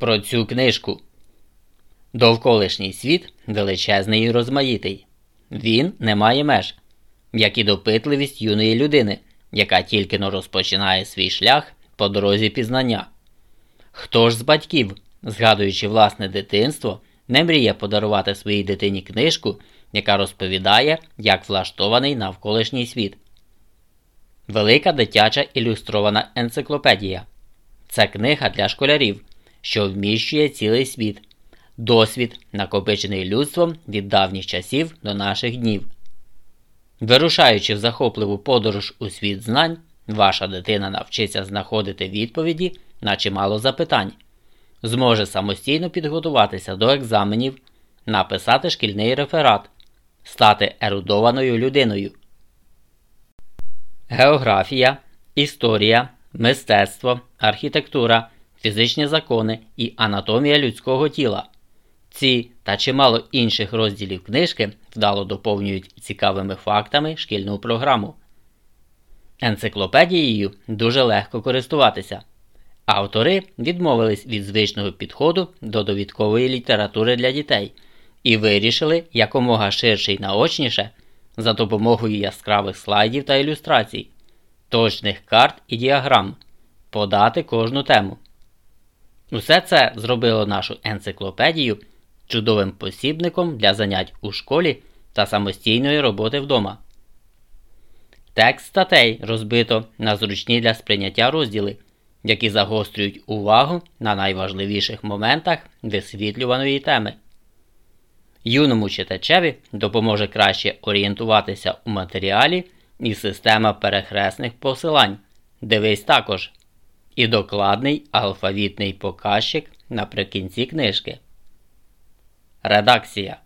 про цю книжку. Довколишній світ величезний і розмаїтий. Він не має меж, як і допитливість юної людини, яка тільки но розпочинає свій шлях по дорозі пізнання. Хто ж з батьків, згадуючи власне дитинство, не мріє подарувати своїй дитині книжку, яка розповідає, як влаштований навколишній світ. Велика дитяча ілюстрована енциклопедія це книга для школярів, що вміщує цілий світ, досвід, накопичений людством від давніх часів до наших днів. Вирушаючи в захопливу подорож у світ знань, ваша дитина навчиться знаходити відповіді на чимало запитань, зможе самостійно підготуватися до екзаменів, написати шкільний реферат, стати ерудованою людиною. Географія, історія, мистецтво, архітектура, фізичні закони і анатомія людського тіла. Ці та чимало інших розділів книжки вдало доповнюють цікавими фактами шкільну програму. Енциклопедією дуже легко користуватися. Автори відмовились від звичного підходу до довідкової літератури для дітей і вирішили якомога ширше й наочніше за допомогою яскравих слайдів та ілюстрацій, точних карт і діаграм подати кожну тему. Усе це зробило нашу енциклопедію чудовим посібником для занять у школі та самостійної роботи вдома. Текст статей розбито на зручні для сприйняття розділи, які загострюють увагу на найважливіших моментах висвітлюваної теми. Юному читачеві допоможе краще орієнтуватися у матеріалі і система перехресних посилань. Дивись також і докладний алфавітний показчик наприкінці книжки. Редакція